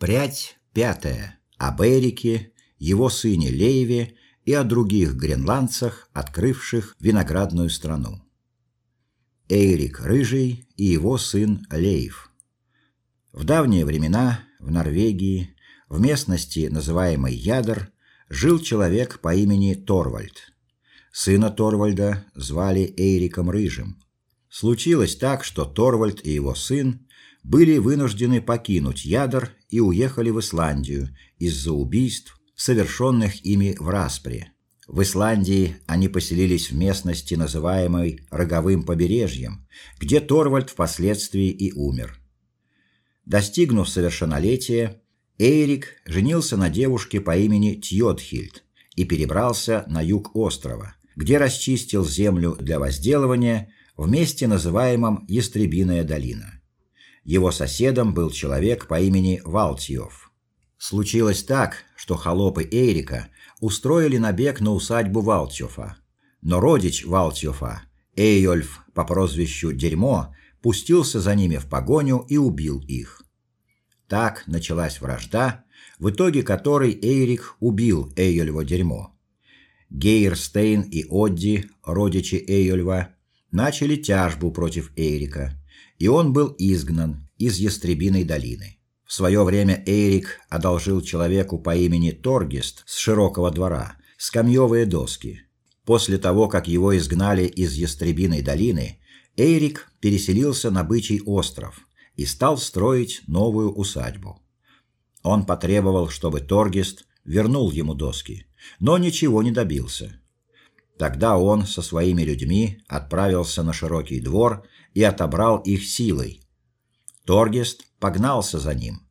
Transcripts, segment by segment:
Прядь пятая об Эрике, его сыне Лейве и о других гренландцах, открывших виноградную страну. Эйрик Рыжий и его сын Лейв. В давние времена в Норвегии, в местности, называемой Ядер, жил человек по имени Торвальд. Сына Торвальда звали Эйриком Рыжим. Случилось так, что Торвальд и его сын были вынуждены покинуть Ядер и уехали в Исландию из-за убийств, совершенных ими в Распре. В Исландии они поселились в местности, называемой Роговым побережьем, где Торвальд впоследствии и умер. Достигнув совершеннолетия, Эйрик женился на девушке по имени Тьотхильд и перебрался на юг острова, где расчистил землю для возделывания в месте, называемом Ястребиная долина. Его соседом был человек по имени Валтьев. Случилось так, что холопы Эйрика устроили набег на усадьбу Валтьёфа. Но родич Валтьёфа, Эйольф по прозвищу Дерьмо, пустился за ними в погоню и убил их. Так началась вражда, в итоге которой Эйрик убил Эйольва Дерьмо. Гейрстейн и Одди, родичи Эйольва, начали тяжбу против Эйрика и он был изгнан из Ястребиной долины. В свое время Эрик одолжил человеку по имени Торгест с широкого двора скамьевые доски. После того, как его изгнали из Ястребиной долины, Эрик переселился на Бычий остров и стал строить новую усадьбу. Он потребовал, чтобы Торгест вернул ему доски, но ничего не добился. Тогда он со своими людьми отправился на широкий двор и отобрал их силой. Торгест погнался за ним.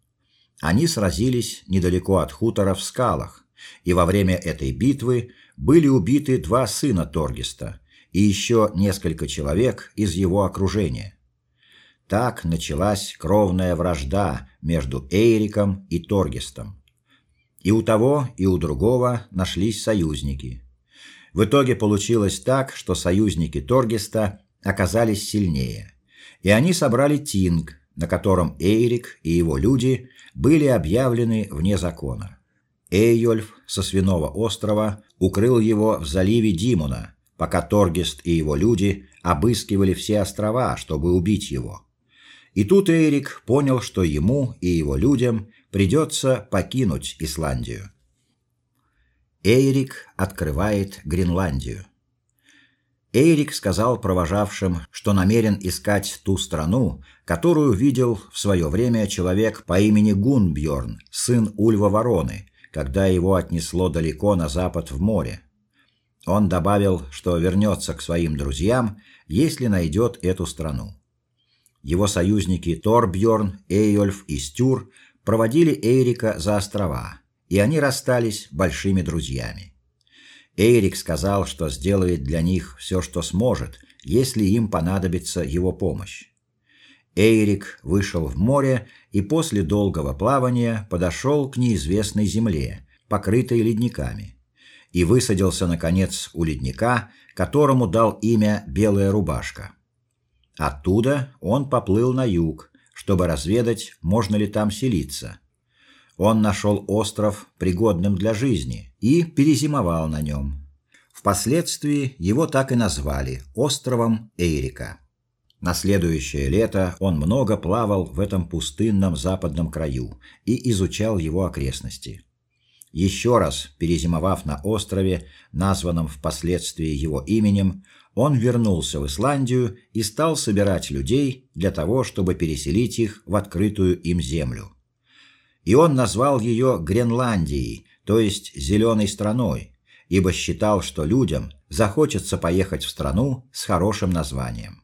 Они сразились недалеко от хутора в скалах, и во время этой битвы были убиты два сына Торгеста и еще несколько человек из его окружения. Так началась кровная вражда между Эйриком и Торгестом. И у того, и у другого нашлись союзники. В итоге получилось так, что союзники Торгеста оказались сильнее, и они собрали тинг, на котором Эйрик и его люди были объявлены вне закона. Эйольф со Свиного острова укрыл его в заливе Димона, пока Торгест и его люди обыскивали все острова, чтобы убить его. И тут Эйрик понял, что ему и его людям придется покинуть Исландию. Эйрик открывает Гренландию. Эрик сказал провожавшим, что намерен искать ту страну, которую видел в свое время человек по имени Гунбьорн, сын Ульва Вороны, когда его отнесло далеко на запад в море. Он добавил, что вернется к своим друзьям, если найдет эту страну. Его союзники Торбьорн, Эйольф и Стюр проводили Эрика за острова, и они расстались большими друзьями. Эрик сказал, что сделает для них все, что сможет, если им понадобится его помощь. Эрик вышел в море и после долгого плавания подошел к неизвестной земле, покрытой ледниками, и высадился наконец у ледника, которому дал имя Белая рубашка. Оттуда он поплыл на юг, чтобы разведать, можно ли там селиться. Он нашел остров пригодным для жизни и перезимовал на нем. Впоследствии его так и назвали островом Эйрика. На следующее лето он много плавал в этом пустынном западном краю и изучал его окрестности. Еще раз перезимовав на острове, названном впоследствии его именем, он вернулся в Исландию и стал собирать людей для того, чтобы переселить их в открытую им землю и он назвал ее Гренландией, то есть зеленой страной, ибо считал, что людям захочется поехать в страну с хорошим названием.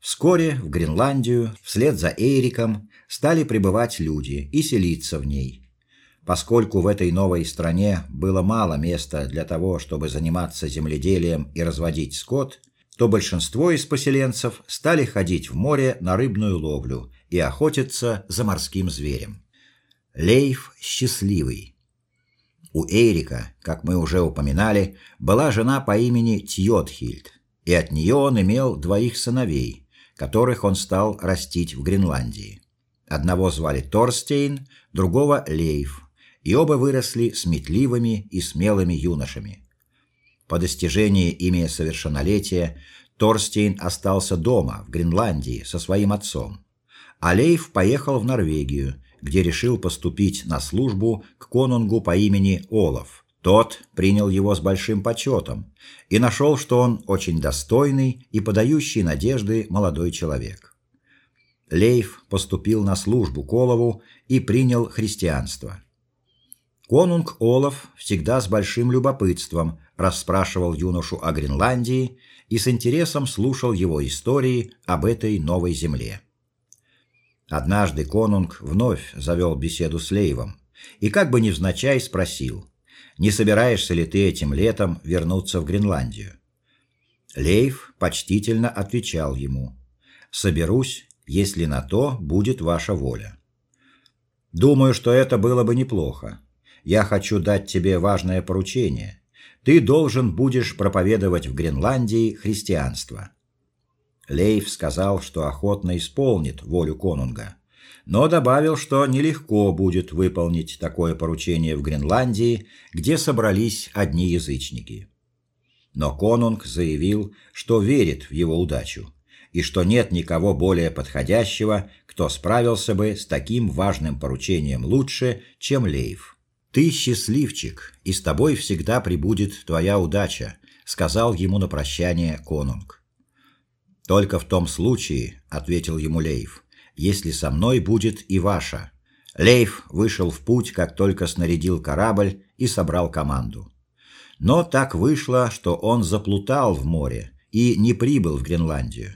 Вскоре в Гренландию вслед за Эйриком стали прибывать люди и селиться в ней. Поскольку в этой новой стране было мало места для того, чтобы заниматься земледелием и разводить скот, то большинство из поселенцев стали ходить в море на рыбную ловлю и охотиться за морским зверем. Лейф счастливый. У Эрика, как мы уже упоминали, была жена по имени Тьотхильд, и от нее он имел двоих сыновей, которых он стал растить в Гренландии. Одного звали Торстейн, другого Лейф, и оба выросли сметливыми и смелыми юношами. По достижении ими совершеннолетия Торстейн остался дома в Гренландии со своим отцом, а Лейф поехал в Норвегию, где решил поступить на службу к конунгу по имени Олаф. Тот принял его с большим почетом и нашел, что он очень достойный и подающий надежды молодой человек. Лейф поступил на службу к Олову и принял христианство. Конунг Олаф всегда с большим любопытством расспрашивал юношу о Гренландии и с интересом слушал его истории об этой новой земле. Однажды Конунг вновь завел беседу с Лейвом и как бы невзначай спросил: "Не собираешься ли ты этим летом вернуться в Гренландию?" Лейв почтительно отвечал ему: "Соберусь, если на то будет ваша воля". Думаю, что это было бы неплохо я хочу дать тебе важное поручение. Ты должен будешь проповедовать в Гренландии христианство. Лейф сказал, что охотно исполнит волю конунга, но добавил, что нелегко будет выполнить такое поручение в Гренландии, где собрались одни язычники. Но конунг заявил, что верит в его удачу и что нет никого более подходящего, кто справился бы с таким важным поручением лучше, чем Лейф. Ты счастливчик, и с тобой всегда пребудет твоя удача, сказал ему на прощание конунг. Только в том случае, ответил ему Лейф, если со мной будет и ваша. Лейф вышел в путь, как только снарядил корабль и собрал команду. Но так вышло, что он заплутал в море и не прибыл в Гренландию.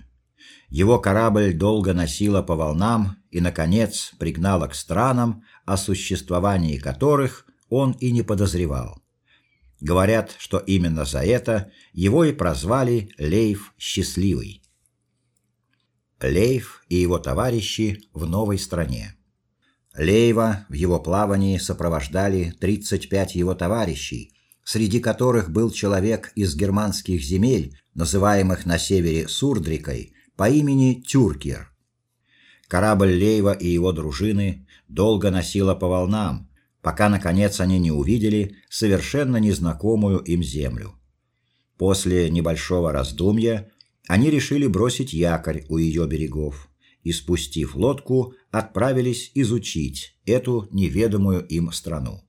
Его корабль долго носило по волнам и наконец пригнало к странам, о существовании которых он и не подозревал. Говорят, что именно за это его и прозвали Лейф счастливый. Лейф и его товарищи в новой стране. Лейва в его плавании сопровождали 35 его товарищей, среди которых был человек из германских земель, называемых на севере Сурдрикой, по имени Тюркер. Корабль Лейва и его дружины долго носило по волнам, пока наконец они не увидели совершенно незнакомую им землю. После небольшого раздумья они решили бросить якорь у ее берегов и спустив лодку, отправились изучить эту неведомую им страну.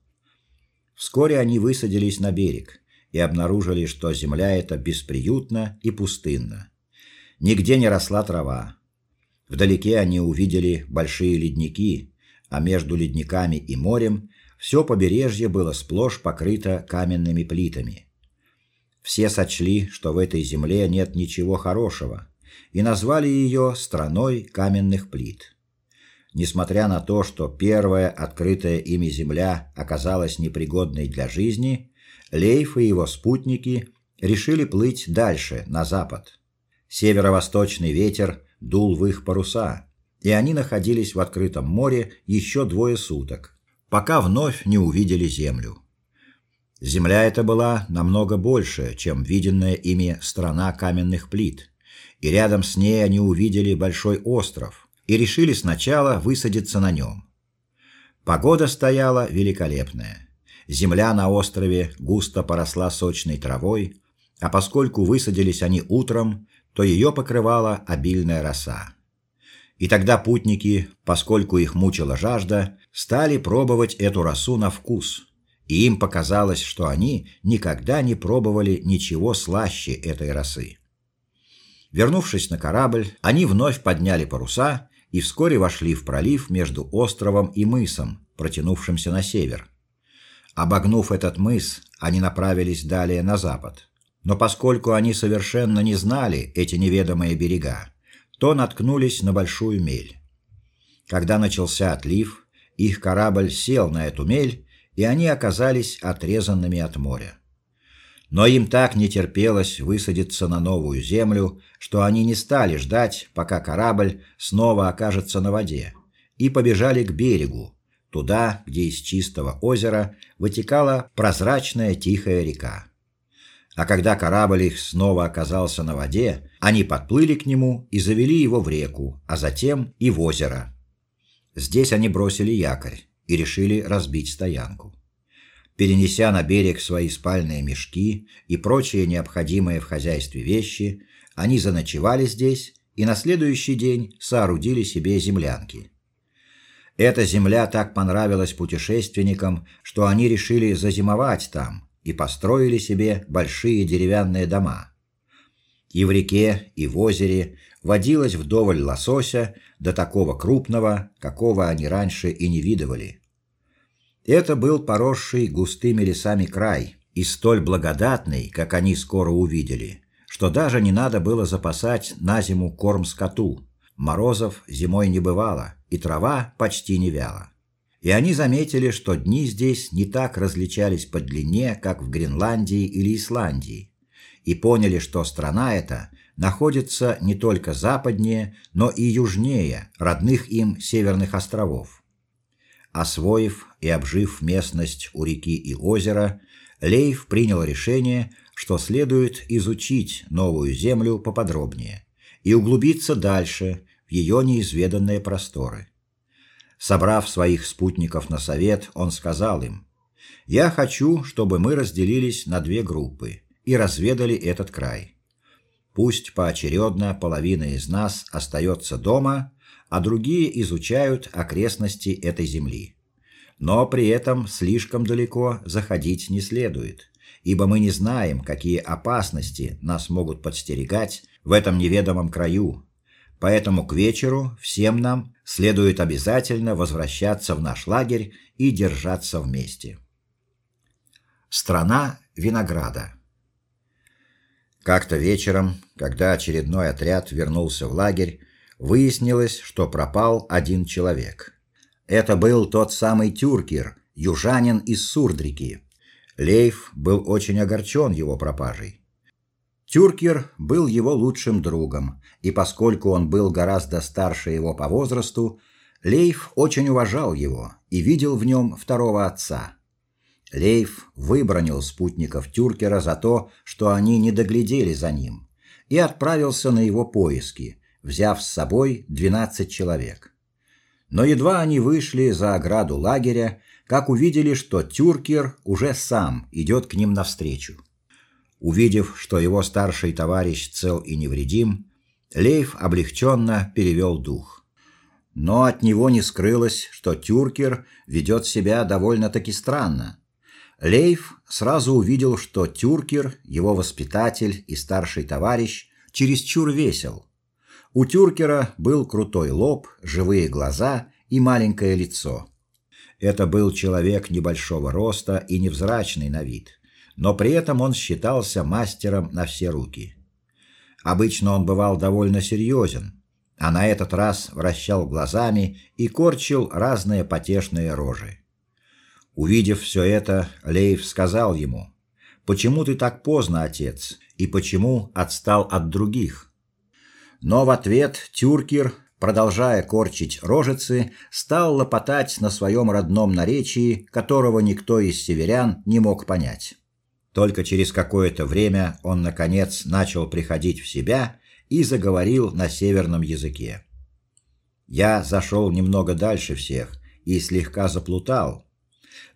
Вскоре они высадились на берег и обнаружили, что земля эта бесприютна и пустынна. Нигде не росла трава. Вдалеке они увидели большие ледники, а между ледниками и морем все побережье было сплошь покрыто каменными плитами. Все сочли, что в этой земле нет ничего хорошего, и назвали ее страной каменных плит. Несмотря на то, что первая открытая ими земля оказалась непригодной для жизни, Лейф и его спутники решили плыть дальше, на запад. Северо-восточный ветер дул в их паруса, и они находились в открытом море еще двое суток, пока вновь не увидели землю. Земля эта была намного больше, чем виденная ими страна каменных плит, и рядом с ней они увидели большой остров и решили сначала высадиться на нем. Погода стояла великолепная. Земля на острове густо поросла сочной травой, а поскольку высадились они утром, то ее покрывала обильная роса. И тогда путники, поскольку их мучила жажда, стали пробовать эту росу на вкус. И им показалось, что они никогда не пробовали ничего слаще этой росы. Вернувшись на корабль, они вновь подняли паруса и вскоре вошли в пролив между островом и мысом, протянувшимся на север. Обогнув этот мыс, они направились далее на запад. Но поскольку они совершенно не знали эти неведомые берега, то наткнулись на большую мель. Когда начался отлив, их корабль сел на эту мель, и они оказались отрезанными от моря. Но им так не терпелось высадиться на новую землю, что они не стали ждать, пока корабль снова окажется на воде, и побежали к берегу, туда, где из чистого озера вытекала прозрачная тихая река. А когда корабль их снова оказался на воде, они подплыли к нему и завели его в реку, а затем и в озеро. Здесь они бросили якорь и решили разбить стоянку. Перенеся на берег свои спальные мешки и прочие необходимые в хозяйстве вещи, они заночевали здесь и на следующий день соорудили себе землянки. Эта земля так понравилась путешественникам, что они решили зазимовать там и построили себе большие деревянные дома. И в реке, и в озере водилось вдоволь лосося, до такого крупного, какого они раньше и не видывали. Это был поросший густыми лесами край, и столь благодатный, как они скоро увидели, что даже не надо было запасать на зиму корм скоту. Морозов зимой не бывало, и трава почти не вяла. И они заметили, что дни здесь не так различались по длине, как в Гренландии или Исландии, и поняли, что страна эта находится не только западнее, но и южнее родных им северных островов. Освоив и обжив местность у реки и озера, Лейв принял решение, что следует изучить новую землю поподробнее и углубиться дальше в ее неизведанные просторы. Собрав своих спутников на совет, он сказал им: "Я хочу, чтобы мы разделились на две группы и разведали этот край. Пусть поочередно половина из нас остается дома, а другие изучают окрестности этой земли. Но при этом слишком далеко заходить не следует, ибо мы не знаем, какие опасности нас могут подстерегать в этом неведомом краю, Поэтому к вечеру всем нам следует обязательно возвращаться в наш лагерь и держаться вместе. Страна винограда. Как-то вечером, когда очередной отряд вернулся в лагерь, выяснилось, что пропал один человек. Это был тот самый Тюркер, южанин из Сурдрики. Лейф был очень огорчен его пропажей. Тюркер был его лучшим другом, и поскольку он был гораздо старше его по возрасту, Лейф очень уважал его и видел в нем второго отца. Лейф выбронил спутников Тюркера за то, что они не доглядели за ним, и отправился на его поиски, взяв с собой 12 человек. Но едва они вышли за ограду лагеря, как увидели, что Тюркер уже сам идет к ним навстречу. Увидев, что его старший товарищ цел и невредим, Лейф облегченно перевел дух. Но от него не скрылось, что Тюркер ведет себя довольно-таки странно. Лейф сразу увидел, что Тюркер, его воспитатель и старший товарищ, чересчур весел. У Тюркера был крутой лоб, живые глаза и маленькое лицо. Это был человек небольшого роста и невзрачный на вид но при этом он считался мастером на все руки. Обычно он бывал довольно серьезен, а на этот раз вращал глазами и корчил разные потешные рожи. Увидев все это, Лейв сказал ему: "Почему ты так поздно, отец, и почему отстал от других?" Но в ответ Тюркер, продолжая корчить рожицы, стал лопотать на своем родном наречии, которого никто из северян не мог понять. Только через какое-то время он наконец начал приходить в себя и заговорил на северном языке. Я зашел немного дальше всех и слегка заплутал,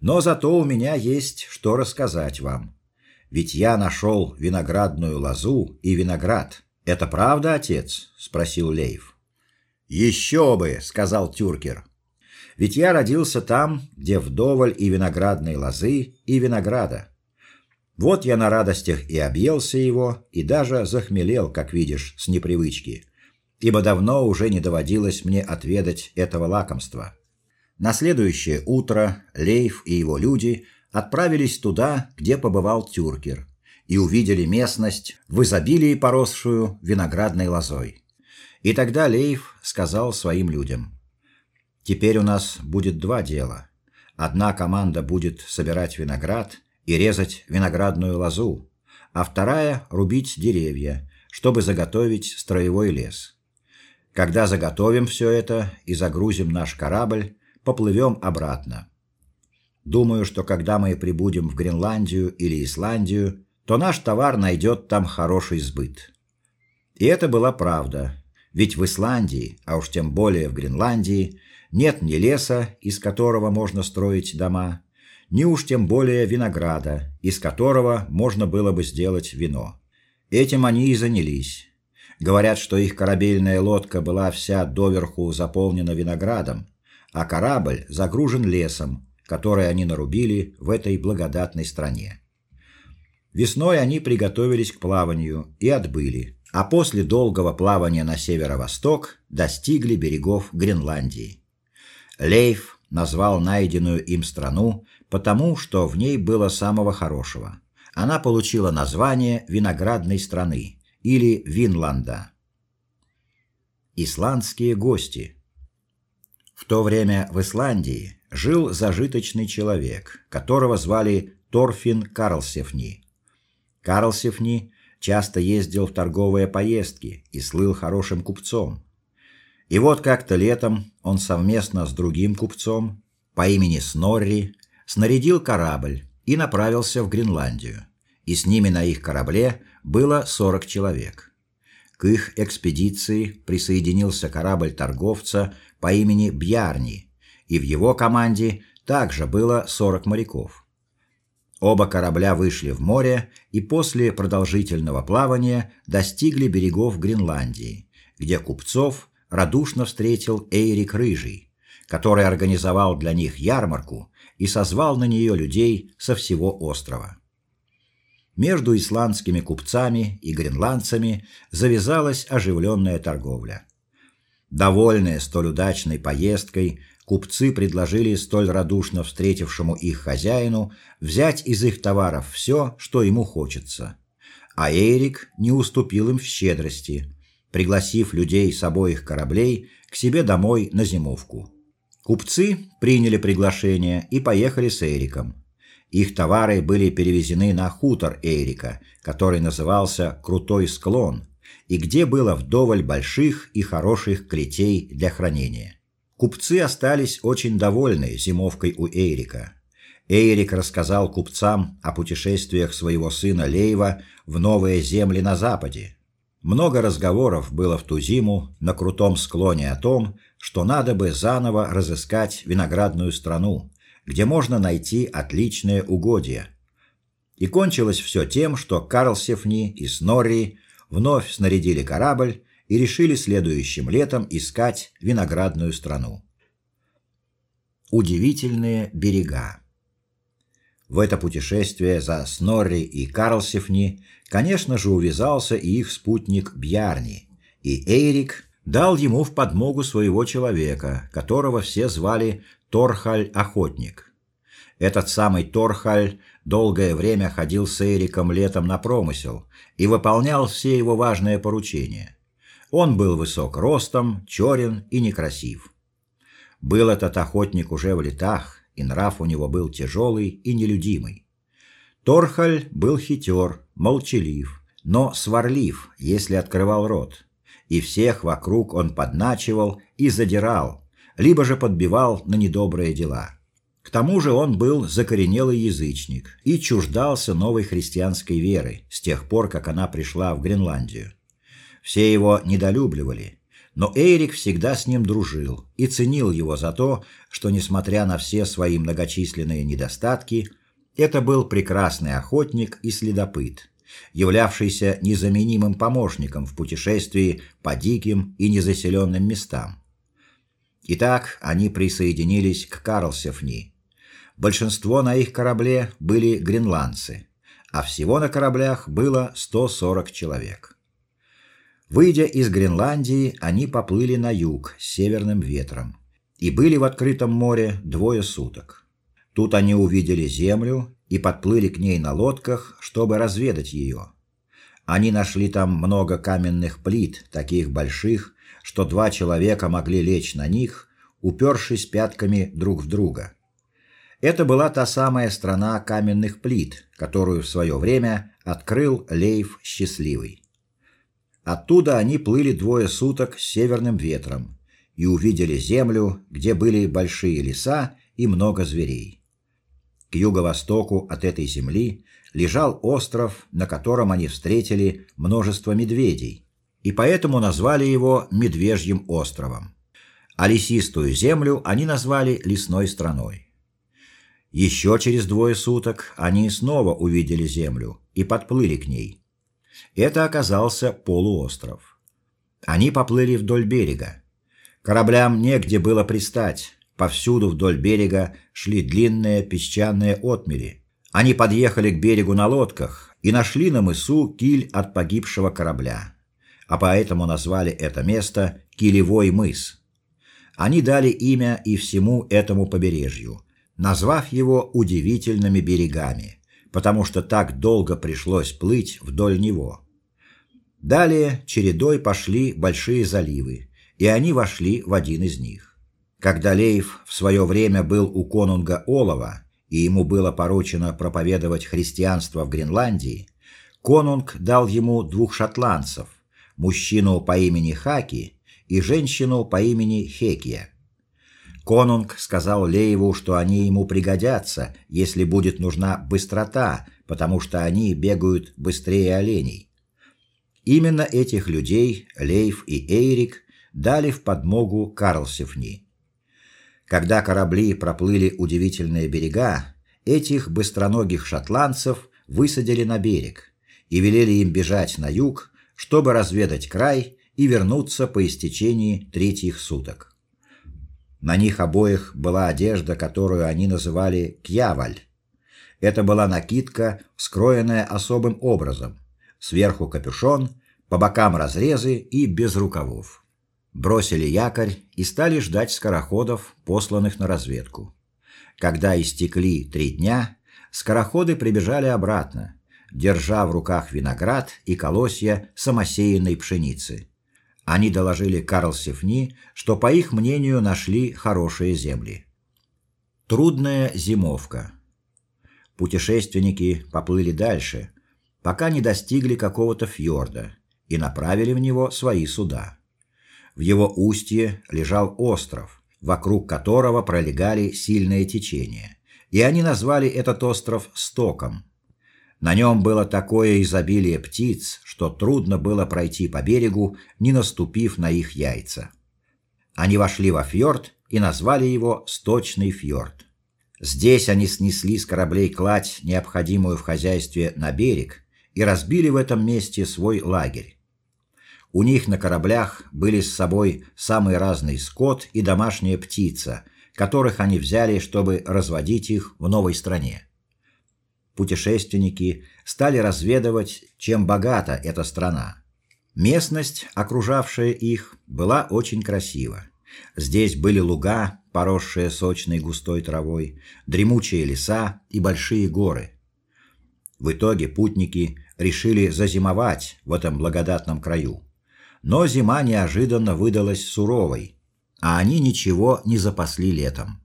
но зато у меня есть что рассказать вам. Ведь я нашел виноградную лозу и виноград. Это правда, отец? спросил Лейв. «Еще бы, сказал Тюркер. Ведь я родился там, где вдоволь и виноградной лозы, и винограда. Вот я на радостях и объелся его, и даже захмелел, как видишь, с непривычки, ибо давно уже не доводилось мне отведать этого лакомства. На следующее утро Лейф и его люди отправились туда, где побывал Тюркер, и увидели местность в изобилии поросшую виноградной лозой. И тогда Лейф сказал своим людям: "Теперь у нас будет два дела. Одна команда будет собирать виноград, и резать виноградную лозу, а вторая рубить деревья, чтобы заготовить строевой лес. Когда заготовим все это и загрузим наш корабль, поплывем обратно. Думаю, что когда мы прибудем в Гренландию или Исландию, то наш товар найдет там хороший сбыт. И это была правда, ведь в Исландии, а уж тем более в Гренландии, нет ни леса, из которого можно строить дома, ни уж тем более винограда, из которого можно было бы сделать вино. Этим они и занялись. Говорят, что их корабельная лодка была вся доверху заполнена виноградом, а корабль загружен лесом, который они нарубили в этой благодатной стране. Весной они приготовились к плаванию и отбыли, а после долгого плавания на северо-восток достигли берегов Гренландии. Лейф назвал найденную им страну потому, что в ней было самого хорошего. Она получила название виноградной страны или Винланда. Исландские гости. В то время в Исландии жил зажиточный человек, которого звали Торфин Карлсефни. Карлсефни часто ездил в торговые поездки и слыл хорошим купцом. И вот как-то летом он совместно с другим купцом по имени Снорри снарядил корабль и направился в Гренландию. И с ними на их корабле было 40 человек. К их экспедиции присоединился корабль торговца по имени Бьярни, и в его команде также было 40 моряков. Оба корабля вышли в море и после продолжительного плавания достигли берегов Гренландии, где купцов радушно встретил Эйрик Рыжий, который организовал для них ярмарку и созвал на нее людей со всего острова. Между исландскими купцами и гренландцами завязалась оживленная торговля. Довольные столь удачной поездкой, купцы предложили столь радушно встретившему их хозяину взять из их товаров все, что ему хочется. А Эрик не уступил им в щедрости, пригласив людей с обоих кораблей к себе домой на зимовку. Купцы приняли приглашение и поехали с Эриком. Их товары были перевезены на хутор Эрика, который назывался Крутой склон, и где было вдоволь больших и хороших клетей для хранения. Купцы остались очень довольны зимовкой у Эрика. Эрик рассказал купцам о путешествиях своего сына Лейва в новые земли на западе. Много разговоров было в ту зиму на крутом склоне о том, что надо бы заново разыскать виноградную страну, где можно найти отличные угодья. И кончилось все тем, что Карлсефни и Снорри вновь снарядили корабль и решили следующим летом искать виноградную страну. Удивительные берега. В это путешествие за Снорри и Карлсефни, конечно же, увязался и их спутник Бьярни, и Эйрик дал ему в подмогу своего человека, которого все звали Торхаль охотник. Этот самый Торхаль долгое время ходил с Эриком летом на промысел и выполнял все его важные поручения. Он был высок ростом, черен и некрасив. Был этот охотник уже в летах, и нрав у него был тяжелый и нелюдимый. Торхаль был хитер, молчалив, но сварлив, если открывал рот. И всех вокруг он подначивал и задирал, либо же подбивал на недобрые дела. К тому же он был закоренелый язычник и чуждался новой христианской веры с тех пор, как она пришла в Гренландию. Все его недолюбливали, но Эрик всегда с ним дружил и ценил его за то, что несмотря на все свои многочисленные недостатки, это был прекрасный охотник и следопыт, являвшийся незаменимым помощником в путешествии по диким и незаселенным местам. Итак, они присоединились к Карлсефни. Большинство на их корабле были гренландцы, а всего на кораблях было 140 человек. Выйдя из Гренландии, они поплыли на юг с северным ветром и были в открытом море двое суток. Тут они увидели землю и подплыли к ней на лодках, чтобы разведать ее. Они нашли там много каменных плит, таких больших, что два человека могли лечь на них, упершись пятками друг в друга. Это была та самая страна каменных плит, которую в свое время открыл Лейф Счастливый. Оттуда они плыли двое суток с северным ветром и увидели землю, где были большие леса и много зверей. К юго-востоку от этой земли лежал остров, на котором они встретили множество медведей, и поэтому назвали его Медвежьим островом. а лесистую землю они назвали лесной страной. Еще через двое суток они снова увидели землю и подплыли к ней. Это оказался полуостров. Они поплыли вдоль берега. Кораблям негде было пристать. Повсюду вдоль берега шли длинные песчаные отмели. Они подъехали к берегу на лодках и нашли на мысу киль от погибшего корабля. А поэтому назвали это место Килевой мыс. Они дали имя и всему этому побережью, назвав его удивительными берегами, потому что так долго пришлось плыть вдоль него. Далее чередой пошли большие заливы, и они вошли в один из них. Когда Лейф в свое время был у конунга Олова, и ему было поручено проповедовать христианство в Гренландии, конунг дал ему двух шотландцев, мужчину по имени Хаки и женщину по имени Хекия. Конунг сказал Лееву, что они ему пригодятся, если будет нужна быстрота, потому что они бегают быстрее оленей. Именно этих людей Лейв и Эйрик дали в подмогу Карлсефни. Когда корабли проплыли удивительные берега, этих быстроногих шотландцев высадили на берег и велели им бежать на юг, чтобы разведать край и вернуться по истечении третьих суток. На них обоих была одежда, которую они называли кьяваль. Это была накидка, скроенная особым образом. Сверху капюшон, по бокам разрезы и без рукавов. Бросили якорь и стали ждать скороходов, посланных на разведку. Когда истекли три дня, скороходы прибежали обратно, держа в руках виноград и колосья самосеянной пшеницы. Они доложили Карлсефни, что по их мнению нашли хорошие земли. Трудная зимовка. Путешественники поплыли дальше, пока не достигли какого-то фьорда и направили в него свои суда. В его устье лежал остров, вокруг которого пролегали сильные течения, и они назвали этот остров Стоком. На нем было такое изобилие птиц, что трудно было пройти по берегу, не наступив на их яйца. Они вошли во фьорд и назвали его Сточный фьорд. Здесь они снесли с кораблей кладь, необходимую в хозяйстве, на берег и разбили в этом месте свой лагерь. У них на кораблях были с собой самый разный скот и домашняя птица, которых они взяли, чтобы разводить их в новой стране путешественники стали разведывать, чем богата эта страна. Местность, окружавшая их, была очень красива. Здесь были луга, поросшие сочной густой травой, дремучие леса и большие горы. В итоге путники решили зазимовать в этом благодатном краю. Но зима неожиданно выдалась суровой, а они ничего не запасли летом.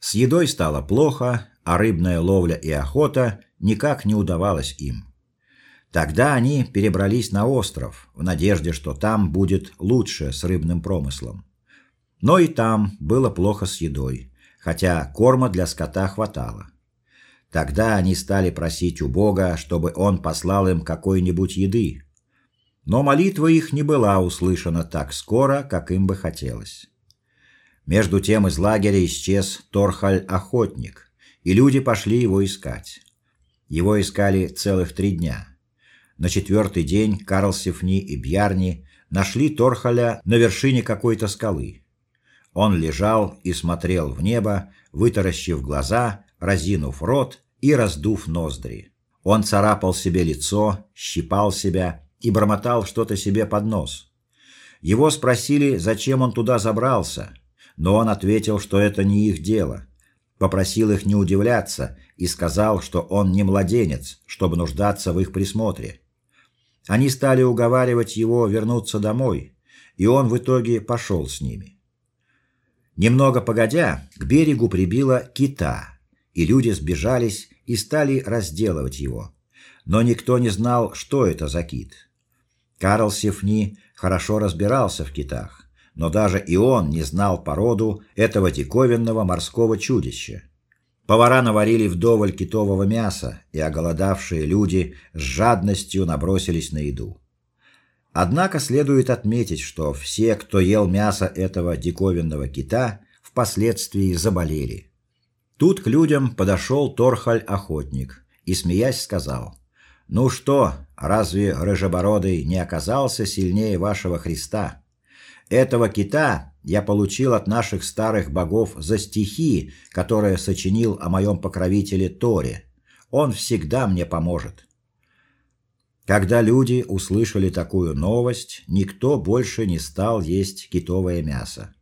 С едой стало плохо, а рыбная ловля и охота никак не удавалось им. Тогда они перебрались на остров в надежде, что там будет лучше с рыбным промыслом. Но и там было плохо с едой, хотя корма для скота хватало. Тогда они стали просить у Бога, чтобы он послал им какой-нибудь еды. Но молитва их не была услышана так скоро, как им бы хотелось. Между тем из лагеря исчез Торхаль-охотник, и люди пошли его искать. Его искали целых три дня. На четвертый день Карл Сефни и Бьярни нашли Торхаля на вершине какой-то скалы. Он лежал и смотрел в небо, вытаращив глаза, разинув рот и раздув ноздри. Он царапал себе лицо, щипал себя и бормотал что-то себе под нос. Его спросили, зачем он туда забрался, но он ответил, что это не их дело. Попросил их не удивляться и сказал, что он не младенец, чтобы нуждаться в их присмотре. Они стали уговаривать его вернуться домой, и он в итоге пошел с ними. Немного погодя, к берегу прибило кита, и люди сбежались и стали разделывать его. Но никто не знал, что это за кит. Карл Сефни хорошо разбирался в китах но даже и он не знал породу этого диковинного морского чудища. Повара наварили вдоволь китового мяса, и оголодавшие люди с жадностью набросились на еду. Однако следует отметить, что все, кто ел мясо этого диковинного кита, впоследствии заболели. Тут к людям подошел Торхаль-охотник и смеясь сказал: "Ну что, разве рыжебородый не оказался сильнее вашего Христа? Этого кита я получил от наших старых богов за стихи, которые сочинил о моем покровителе Торе. Он всегда мне поможет". Когда люди услышали такую новость, никто больше не стал есть китовое мясо.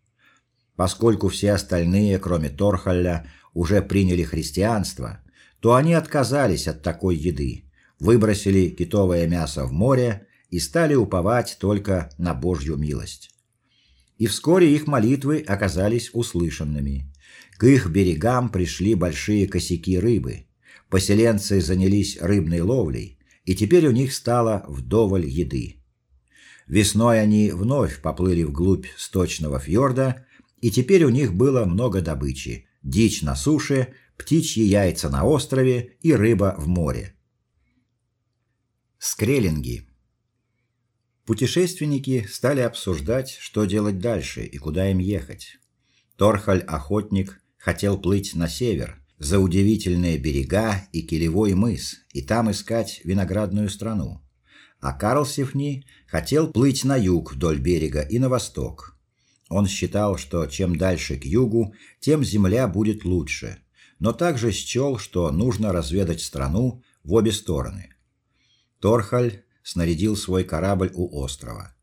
Поскольку все остальные, кроме Торхалля, уже приняли христианство, то они отказались от такой еды, выбросили китовое мясо в море и стали уповать только на Божью милость. И вскоре их молитвы оказались услышанными. К их берегам пришли большие косяки рыбы. Поселенцы занялись рыбной ловлей, и теперь у них стало вдоволь еды. Весной они вновь поплыли вглубь сточного фьорда, и теперь у них было много добычи: дичь на суше, птичьи яйца на острове и рыба в море. Скреллинги. Путешественники стали обсуждать, что делать дальше и куда им ехать. Торхаль охотник хотел плыть на север, за удивительные берега и килевой мыс, и там искать виноградную страну. А Карл Сифни хотел плыть на юг вдоль берега и на восток. Он считал, что чем дальше к югу, тем земля будет лучше, но также счел, что нужно разведать страну в обе стороны. Торхаль снарядил свой корабль у острова.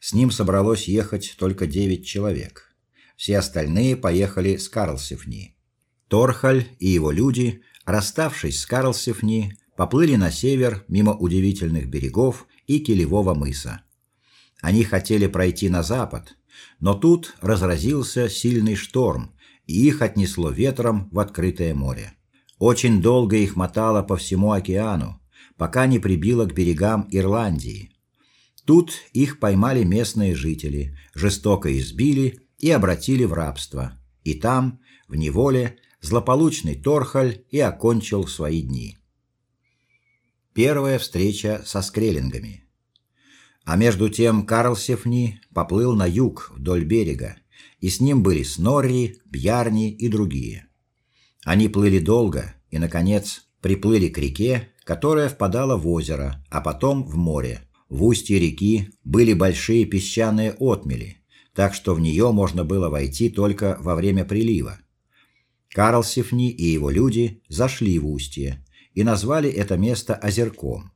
С ним собралось ехать только девять человек. Все остальные поехали с Карлсифни. Торхаль и его люди, расставшись с Карлсифни, поплыли на север мимо удивительных берегов и Килевого мыса. Они хотели пройти на запад, но тут разразился сильный шторм, и их отнесло ветром в открытое море. Очень долго их мотало по всему океану, пока не прибило к берегам Ирландии. Тут их поймали местные жители, жестоко избили и обратили в рабство. И там, в неволе, злополучный Торхаль и окончил свои дни. Первая встреча со скреллингами. А между тем Карл Сефни поплыл на юг вдоль берега, и с ним были Снорри, Бьярни и другие. Они плыли долго и наконец приплыли к реке, которая впадала в озеро, а потом в море. В устье реки были большие песчаные отмели, так что в нее можно было войти только во время прилива. Карл Сифни и его люди зашли в устье и назвали это место озерком.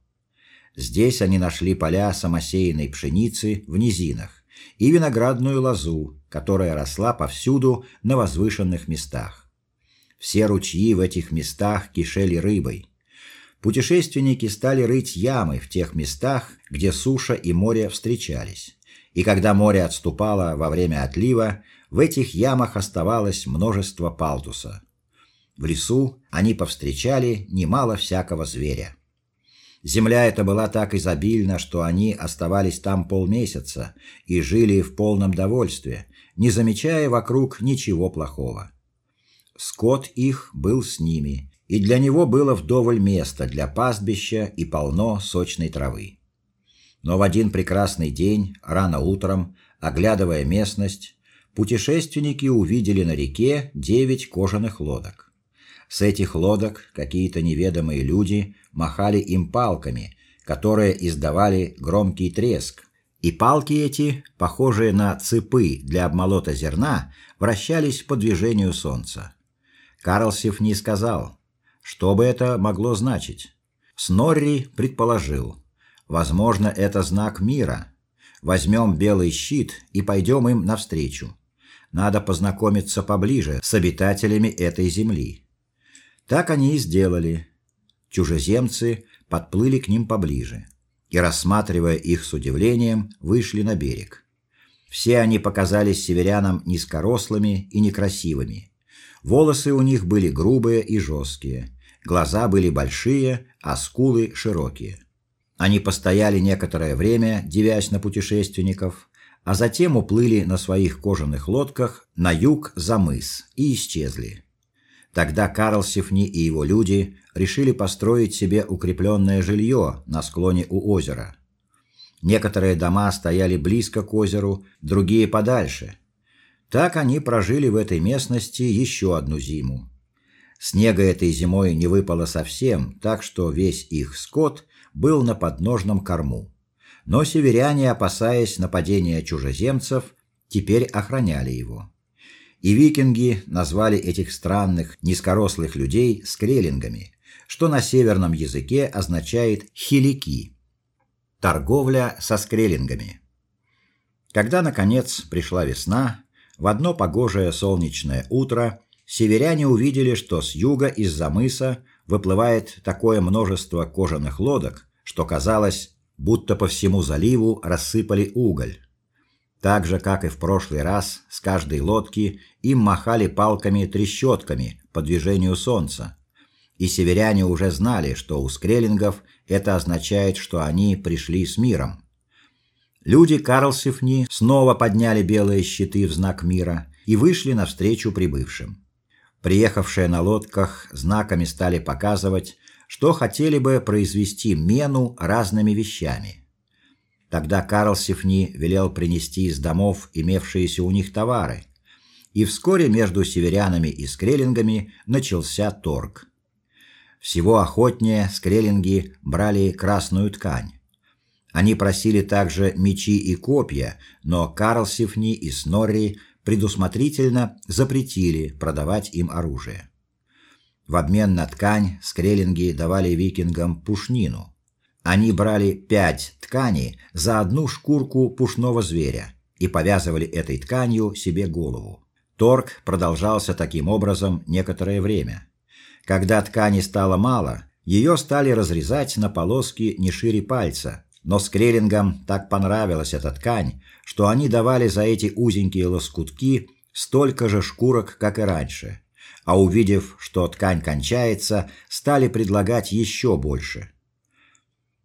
Здесь они нашли поля самосеянной пшеницы в низинах и виноградную лозу, которая росла повсюду на возвышенных местах. Все ручьи в этих местах кишели рыбой. Путешественники стали рыть ямы в тех местах, где суша и море встречались. И когда море отступало во время отлива, в этих ямах оставалось множество палтуса. В лесу они повстречали немало всякого зверя. Земля эта была так изобильна, что они оставались там полмесяца и жили в полном довольстве, не замечая вокруг ничего плохого. Скот их был с ними, и для него было вдоволь места для пастбища и полно сочной травы. Но в один прекрасный день, рано утром, оглядывая местность, путешественники увидели на реке девять кожаных лодок. С этих лодок какие-то неведомые люди махали им палками, которые издавали громкий треск, и палки эти, похожие на цепы для обмолота зерна, вращались по движению солнца. Карлсиф не сказал, что бы это могло значить. Снорри предположил: возможно, это знак мира. Возьмем белый щит и пойдем им навстречу. Надо познакомиться поближе с обитателями этой земли. Так они и сделали. Чужеземцы подплыли к ним поближе и рассматривая их с удивлением, вышли на берег. Все они показались северянам низкорослыми и некрасивыми. Волосы у них были грубые и жесткие, глаза были большие, а скулы широкие. Они постояли некоторое время, дивясь на путешественников, а затем уплыли на своих кожаных лодках на юг за мыс и исчезли. Тогда Карл Сифни и его люди решили построить себе укрепленное жилье на склоне у озера. Некоторые дома стояли близко к озеру, другие подальше. Так они прожили в этой местности еще одну зиму. Снега этой зимой не выпало совсем, так что весь их скот был на подножном корму. Но северяне, опасаясь нападения чужеземцев, теперь охраняли его. И викинги назвали этих странных низкорослых людей скреллингами, что на северном языке означает хилики. Торговля со скреллингами. Когда наконец пришла весна, в одно погожее солнечное утро северяне увидели, что с юга из-за мыса выплывает такое множество кожаных лодок, что казалось, будто по всему заливу рассыпали уголь. Так же, как и в прошлый раз, с каждой лодки им махали палками-трещотками по движению солнца. И северяне уже знали, что у скреллингов это означает, что они пришли с миром. Люди Карлсифни снова подняли белые щиты в знак мира и вышли навстречу прибывшим. Приехавшие на лодках знаками стали показывать, что хотели бы произвести мену разными вещами – Тогда Карл Сифни велел принести из домов имевшиеся у них товары, и вскоре между северянами и скреллингами начался торг. Всего охотнее скреллинги брали красную ткань. Они просили также мечи и копья, но Карл Сифни и Снорри предусмотрительно запретили продавать им оружие. В обмен на ткань скреллинги давали викингам пушнину. Они брали пять тканей за одну шкурку пушного зверя и повязывали этой тканью себе голову. Торг продолжался таким образом некоторое время. Когда ткани стало мало, ее стали разрезать на полоски не шире пальца, но скреллингам так понравилась эта ткань, что они давали за эти узенькие лоскутки столько же шкурок, как и раньше. А увидев, что ткань кончается, стали предлагать еще больше.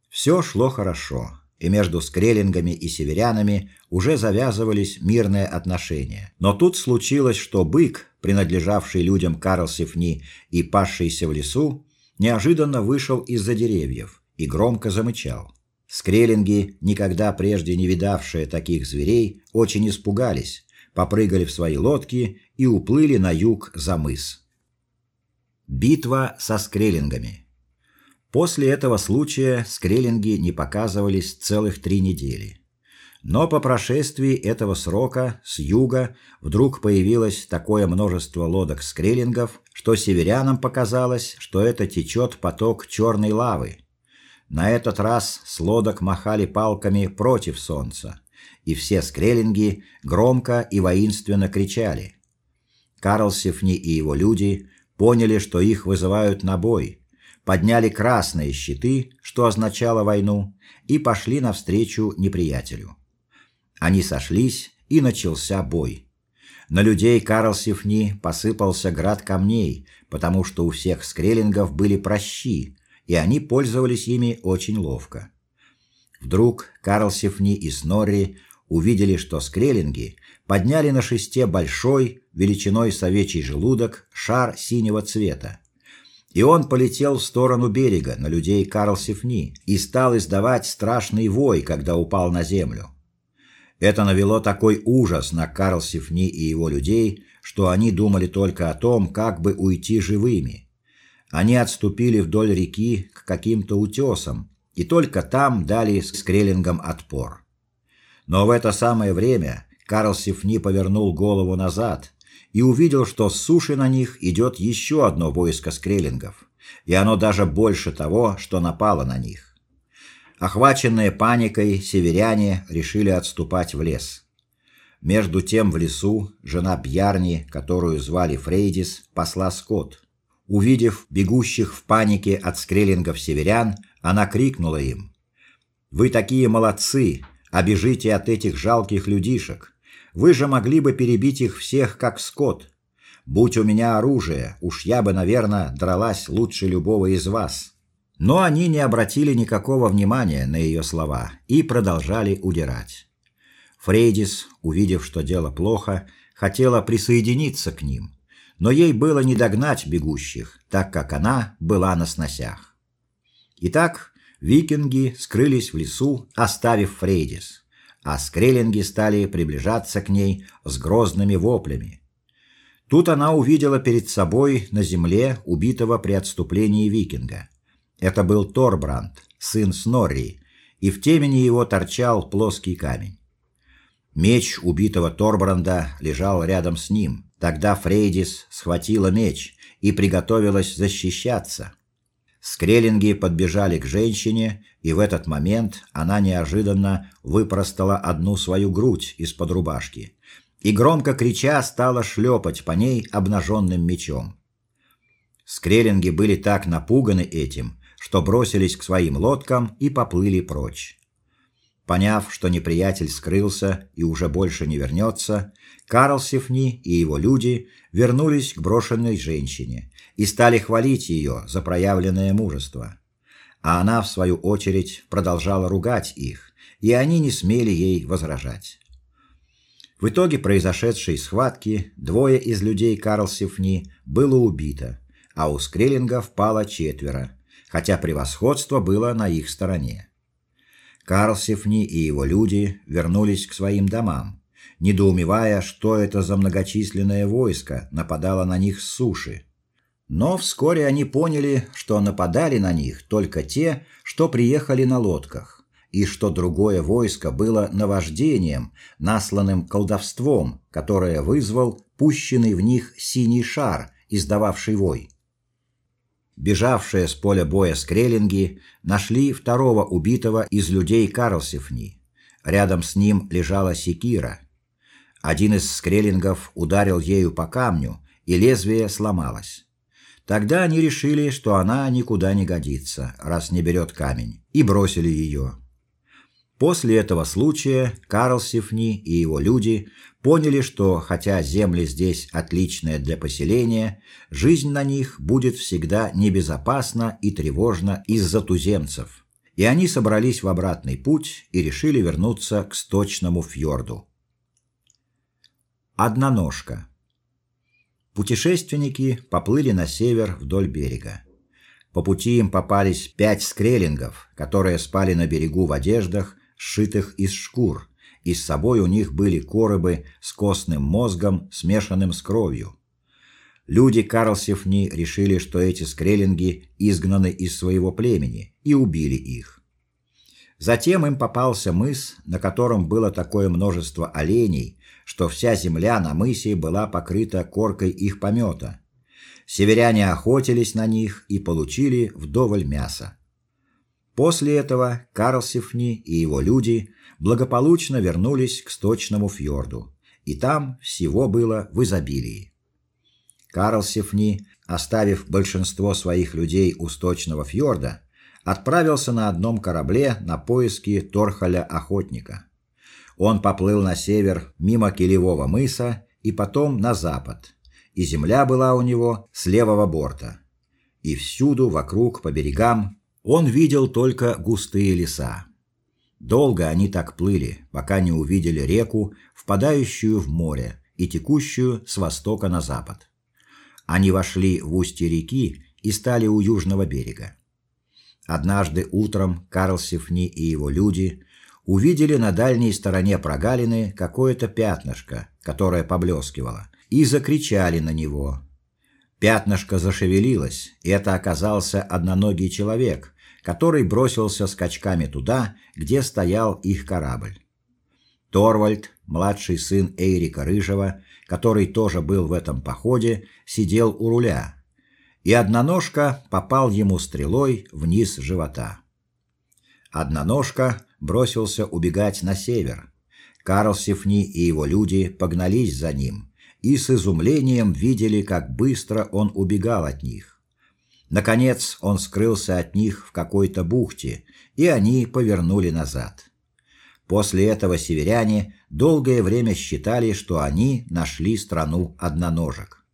Все шло хорошо, и между скреллингами и северянами уже завязывались мирные отношения. Но тут случилось, что бык, принадлежавший людям Карлсифни и пасшийся в лесу, неожиданно вышел из-за деревьев и громко замычал. Скреллинги, никогда прежде не видавшие таких зверей, очень испугались, попрыгали в свои лодки и уплыли на юг за мыс. Битва со скреллингами. После этого случая скреллинги не показывались целых три недели. Но по прошествии этого срока с юга вдруг появилось такое множество лодок скреллингов, что северянам показалось, что это течет поток черной лавы. На этот раз с лодок махали палками против солнца, и все скреллинги громко и воинственно кричали. Карлсифни и его люди поняли, что их вызывают на бой, подняли красные щиты, что означало войну, и пошли навстречу неприятелю. Они сошлись, и начался бой. На людей Карлсифни посыпался град камней, потому что у всех скреллингов были прощи, и они пользовались ими очень ловко. Вдруг Карлсифни и Снорри увидели, что скреллинги подняли на шесте большой, величиной с овечий желудок, шар синего цвета и он полетел в сторону берега на людей Карлсифни и стал издавать страшный вой, когда упал на землю. Это навело такой ужас на Карлсифни и его людей, что они думали только о том, как бы уйти живыми. Они отступили вдоль реки к каким-то утесам и только там дали скреллингам отпор. Но в это самое время Карлсифни повернул голову назад и увидел, что с суши на них идет еще одно войско скреллингов, и оно даже больше того, что напало на них. Охваченные паникой, северяне решили отступать в лес. Между тем в лесу жена Бьярни, которую звали Фрейдис, пасла скот. Увидев бегущих в панике от скреллингов северян, она крикнула им: "Вы такие молодцы, обежите от этих жалких людишек. Вы же могли бы перебить их всех как скот. Будь у меня оружие, уж я бы, наверное, дралась лучше любого из вас. Но они не обратили никакого внимания на ее слова и продолжали удирать. Фрейдис, увидев, что дело плохо, хотела присоединиться к ним, но ей было не догнать бегущих, так как она была на сносях. Итак, Викинги скрылись в лесу, оставив Фрейдис, а скреллинги стали приближаться к ней с грозными воплями. Тут она увидела перед собой на земле убитого при отступлении викинга. Это был Торбранд, сын Снорри, и в темени его торчал плоский камень. Меч убитого Торбранда лежал рядом с ним. Тогда Фрейдис схватила меч и приготовилась защищаться. Скреллинги подбежали к женщине, и в этот момент она неожиданно выпростала одну свою грудь из-под рубашки и громко крича стала шлепать по ней обнаженным мечом. Скреллинги были так напуганы этим, что бросились к своим лодкам и поплыли прочь. Поняв, что неприятель скрылся и уже больше не вернется, Карл Сифни и его люди вернулись к брошенной женщине и стали хвалить ее за проявленное мужество. А она в свою очередь продолжала ругать их, и они не смели ей возражать. В итоге произошедшей схватки двое из людей Карл Сифни было убито, а у Скреллинга впало четверо, хотя превосходство было на их стороне. Карлсифни и его люди вернулись к своим домам, недоумевая, что это за многочисленное войско нападало на них с суши. Но вскоре они поняли, что нападали на них только те, что приехали на лодках, и что другое войско было наваждением, насланным колдовством, которое вызвал пущенный в них синий шар, издававший вой. Бежавшие с поля боя скреллинги нашли второго убитого из людей Карлсифни. Рядом с ним лежала секира. Один из скреллингов ударил ею по камню, и лезвие сломалось. Тогда они решили, что она никуда не годится, раз не берет камень, и бросили ее. После этого случая Карл Сифни и его люди поняли, что хотя земли здесь отличные для поселения, жизнь на них будет всегда небезопасна и тревожна из-за туземцев. И они собрались в обратный путь и решили вернуться к сточному фьорду. Одноножка. Путешественники поплыли на север вдоль берега. По пути им попались пять скреллингов, которые спали на берегу в одеждах, сшитых из шкур, и с собой у них были коробы с костным мозгом, смешанным с кровью. Люди Карлсефни решили, что эти скреллинги изгнаны из своего племени, и убили их. Затем им попался мыс, на котором было такое множество оленей, что вся земля на мысе была покрыта коркой их помета. Северяне охотились на них и получили вдоволь мяса. После этого Карлсифни и его люди благополучно вернулись к сточному фьорду, и там всего было в изобилии. Карлсифни, оставив большинство своих людей у сточного фьорда, отправился на одном корабле на поиски Торхаля охотника. Он поплыл на север мимо Килевого мыса и потом на запад, и земля была у него с левого борта. И всюду вокруг по берегам он видел только густые леса. Долго они так плыли, пока не увидели реку, впадающую в море и текущую с востока на запад. Они вошли в устье реки и стали у южного берега. Однажды утром Карл Сифни и его люди увидели на дальней стороне прогалины какое-то пятнышко, которое поблескивало, и закричали на него: Пятнышко зашевелилось, и это оказался одноногий человек, который бросился скачками туда, где стоял их корабль. Торвальд, младший сын Эйрика Рыжего, который тоже был в этом походе, сидел у руля, и одноножка попал ему стрелой вниз живота. Одноножка бросился убегать на север. Карл Сифни и его люди погнались за ним и с изумлением видели, как быстро он убегал от них. Наконец он скрылся от них в какой-то бухте, и они повернули назад. После этого северяне долгое время считали, что они нашли страну одноножек.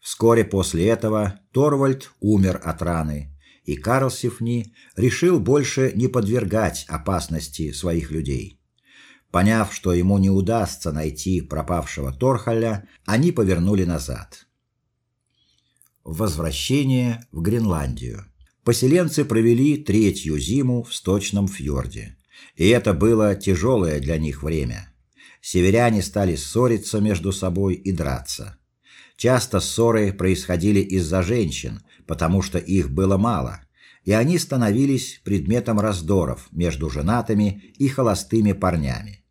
Вскоре после этого Торвальд умер от раны, и Карл Сифни решил больше не подвергать опасности своих людей. Поняв, что ему не удастся найти пропавшего Торхаля, они повернули назад. Возвращение в Гренландию. Поселенцы провели третью зиму в сточном фьорде, и это было тяжелое для них время. Северяне стали ссориться между собой и драться. Часто ссоры происходили из-за женщин, потому что их было мало, и они становились предметом раздоров между женатыми и холостыми парнями.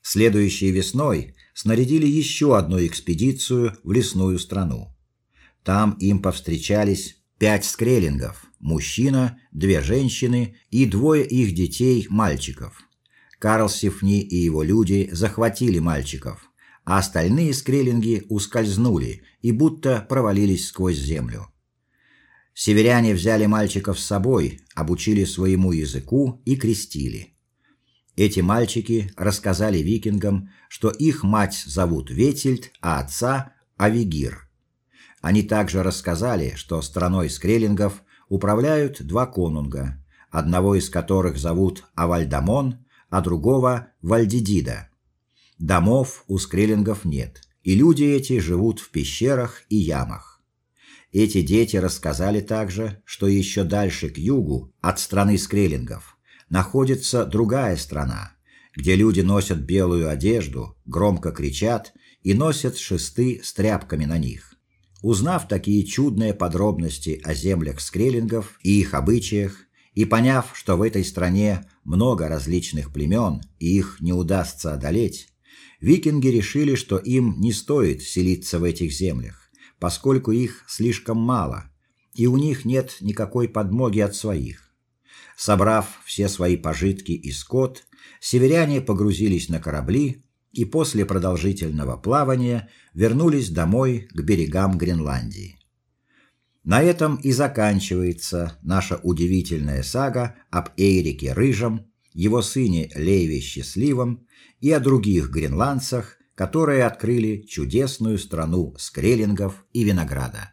Следующей весной снарядили еще одну экспедицию в лесную страну. Там им повстречались пять скреллингов: мужчина, две женщины и двое их детей, мальчиков. Карл Сифни и его люди захватили мальчиков, а остальные скреллинги ускользнули и будто провалились сквозь землю. Северяне взяли мальчиков с собой, обучили своему языку и крестили. Эти мальчики рассказали викингам, что их мать зовут Ветельд, а отца Авигир. Они также рассказали, что страной скреллингов управляют два конунга, одного из которых зовут Авальдамон, а другого Вальдидида. Домов у скреллингов нет, и люди эти живут в пещерах и ямах. Эти дети рассказали также, что еще дальше к югу от страны скреллингов находится другая страна, где люди носят белую одежду, громко кричат и носят шесты с тряпками на них. Узнав такие чудные подробности о землях скреллингов и их обычаях, и поняв, что в этой стране много различных племен и их не удастся одолеть, викинги решили, что им не стоит селиться в этих землях, поскольку их слишком мало, и у них нет никакой подмоги от своих. Собрав все свои пожитки и скот, северяне погрузились на корабли и после продолжительного плавания вернулись домой к берегам Гренландии. На этом и заканчивается наша удивительная сага об Эйрике Рыжем, его сыне Леве Счастливом и о других гренландцах, которые открыли чудесную страну скреллингов и винограда.